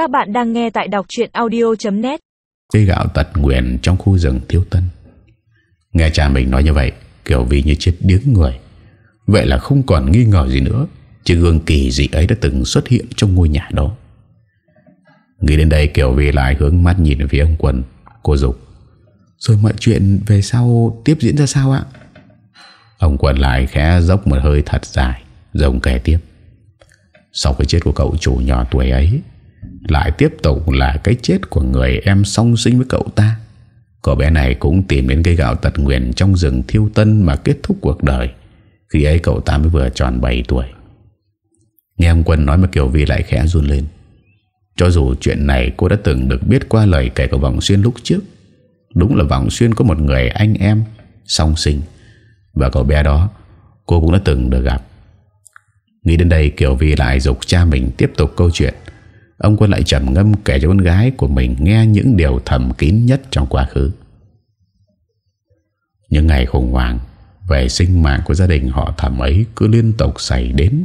Các bạn đang nghe tại đọc chuyện audio.net Cây gạo tật nguyện trong khu rừng thiếu tân. Nghe cha mình nói như vậy, Kiểu vì như chết điếng người. Vậy là không còn nghi ngờ gì nữa, Chứ gương kỳ dị ấy đã từng xuất hiện trong ngôi nhà đó. Nghĩ đến đây Kiều Vi lại hướng mắt nhìn về phía ông Quân Cô Dục. Rồi mọi chuyện về sau tiếp diễn ra sao ạ? Ông Quân lại khẽ dốc một hơi thật dài Rồng kể tiếp. Sau cái chết của cậu chủ nhỏ tuổi ấy lại tiếp tục là cái chết của người em song sinh với cậu ta. Cậu bé này cũng tìm đến cây gạo tật nguyện Trong rừng thiêu tân mà kết thúc cuộc đời. Khi ấy cậu ta mới vừa tròn 7 tuổi. Nghe ông Quân nói mà Kiều Vi lại khẽ run lên. Cho dù chuyện này cô đã từng được biết qua lời kể của Vọng Xuyên lúc trước, Đúng là Vọng Xuyên có một người anh em song sinh. Và cậu bé đó, cô cũng đã từng được gặp. Nghĩ đến đây Kiều Vi lại dục cha mình tiếp tục câu chuyện. Ông Quân lại trầm ngâm kể cho con gái của mình nghe những điều thầm kín nhất trong quá khứ. Những ngày khủng hoảng về sinh mạng của gia đình họ thầm ấy cứ liên tục xảy đến.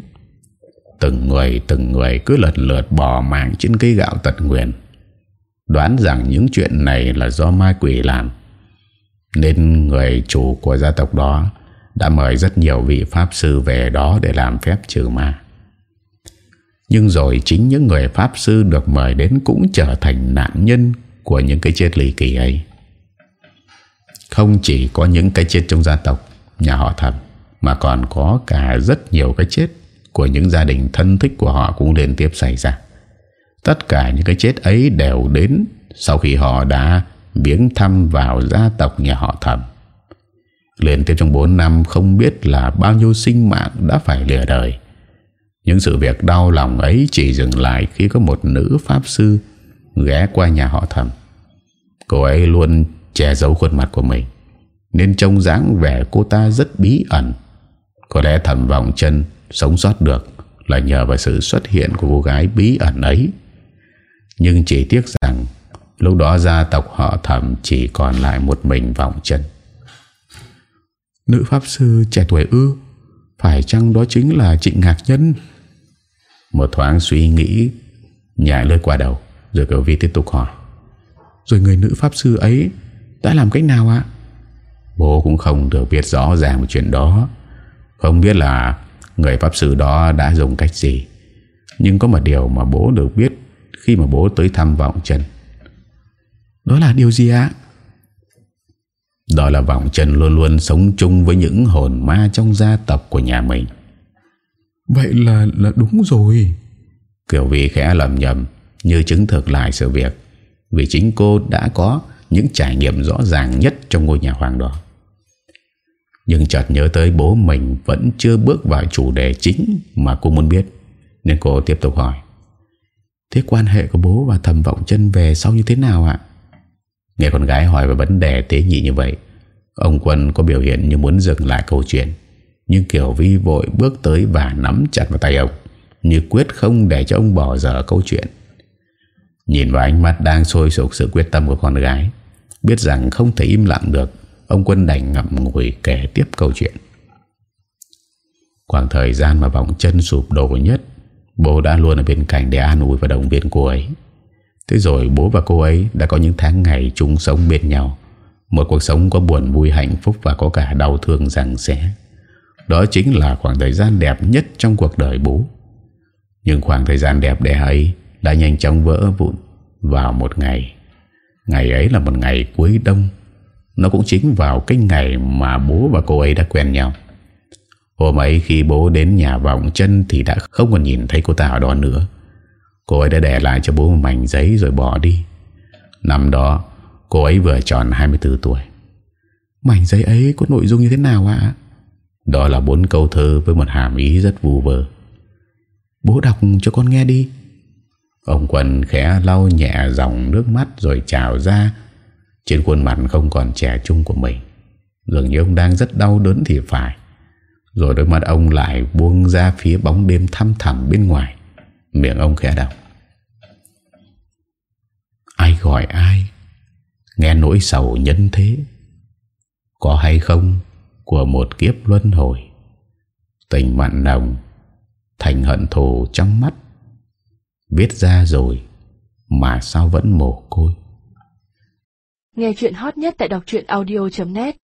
Từng người từng người cứ lật lượt bỏ mạng trên cây gạo tật nguyện. Đoán rằng những chuyện này là do ma quỷ làm. Nên người chủ của gia tộc đó đã mời rất nhiều vị pháp sư về đó để làm phép trừ ma. Nhưng rồi chính những người Pháp Sư được mời đến cũng trở thành nạn nhân của những cái chết lì kỳ ấy. Không chỉ có những cái chết trong gia tộc, nhà họ thầm, mà còn có cả rất nhiều cái chết của những gia đình thân thích của họ cũng liên tiếp xảy ra. Tất cả những cái chết ấy đều đến sau khi họ đã biếng thăm vào gia tộc nhà họ thầm. Liên tiếp trong 4 năm không biết là bao nhiêu sinh mạng đã phải lìa đời. Những sự việc đau lòng ấy chỉ dừng lại khi có một nữ pháp sư ghé qua nhà họ thầm. Cô ấy luôn che giấu khuôn mặt của mình, nên trông dáng vẻ cô ta rất bí ẩn. Có lẽ thầm vọng chân sống sót được là nhờ vào sự xuất hiện của cô gái bí ẩn ấy. Nhưng chỉ tiếc rằng lúc đó gia tộc họ thầm chỉ còn lại một mình vọng chân. Nữ pháp sư trẻ tuổi ư, phải chăng đó chính là Trịnh Ngạc Nhân? Một thoáng suy nghĩ, Nhảy lơi qua đầu, Rồi cậu Vi tiếp tục hỏi. Rồi người nữ pháp sư ấy Đã làm cách nào ạ? Bố cũng không được biết rõ ràng một chuyện đó. Không biết là Người pháp sư đó đã dùng cách gì. Nhưng có một điều mà bố được biết Khi mà bố tới thăm vọng chân Đó là điều gì ạ? Đó là vọng chân luôn luôn sống chung với những hồn ma trong gia tộc của nhà mình. Vậy là là đúng rồi. Kiều Vi khẽ lầm nhầm, Như chứng thực lại sự việc. Vì chính cô đã có Những trải nghiệm rõ ràng nhất Trong ngôi nhà hoàng đó. Nhưng chợt nhớ tới bố mình Vẫn chưa bước vào chủ đề chính Mà cô muốn biết, Nên cô tiếp tục hỏi. Thế quan hệ của bố và thầm vọng chân về sau như thế nào ạ? Nghe con gái hỏi về vấn đề tế nhị như vậy, Ông Quân có biểu hiện như muốn dừng lại câu chuyện nhưng Kiều Vi vội bước tới và nắm chặt vào tay ông, Như quyết không để cho ông bỏ dở câu chuyện. Nhìn vào ánh mắt đang sôi sục sự quyết tâm của con gái, Biết rằng không thể im lặng được, Ông Quân đành ngậm ngùi kể tiếp câu chuyện. Khoảng thời gian mà vòng chân sụp đổ nhất, Bố đã luôn ở bên cạnh để an ủi và động viên cô ấy. Thế rồi bố và cô ấy đã có những tháng ngày chung sống bên nhau, Một cuộc sống có buồn vui hạnh phúc và có cả đau thương rằng sẽ đó chính là khoảng thời gian đẹp nhất trong cuộc đời bố. Nhưng khoảng thời gian đẹp đẽ ấy Đã nhanh chóng vỡ vụn Vào một ngày. Ngày ấy là một ngày cuối đông. Nó cũng chính vào cái ngày Mà bố và cô ấy đã quen nhau. Hôm ấy khi bố đến nhà vọng chân Thì đã không còn nhìn thấy cô ta ở đó nữa. Cô ấy đã để lại cho bố một mảnh giấy Rồi bỏ đi. Năm đó, cô ấy vừa tròn 24 tuổi. Mảnh giấy ấy có nội dung như thế nào ạ? Đó là bốn câu thơ với một hàm ý rất vù vơ Bố đọc cho con nghe đi. Ông Quân khẽ lau nhẹ dòng nước mắt rồi trào ra. Trên khuôn mặt không còn trẻ trung của mình. Dường như ông đang rất đau đớn thì phải. Rồi đôi mắt ông lại buông ra phía bóng đêm thăm thẳm bên ngoài. Miệng ông khẽ đọc. Ai gọi ai? Nghe nỗi sầu nhân thế. Có hay không? Của một kiếp luân hồi. Tình mặn nồng thành hận thù trong mắt. Biết ra rồi, Mà sao vẫn mồ côi? Nghe chuyện hot nhất tại đọc audio.net